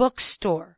bookstore.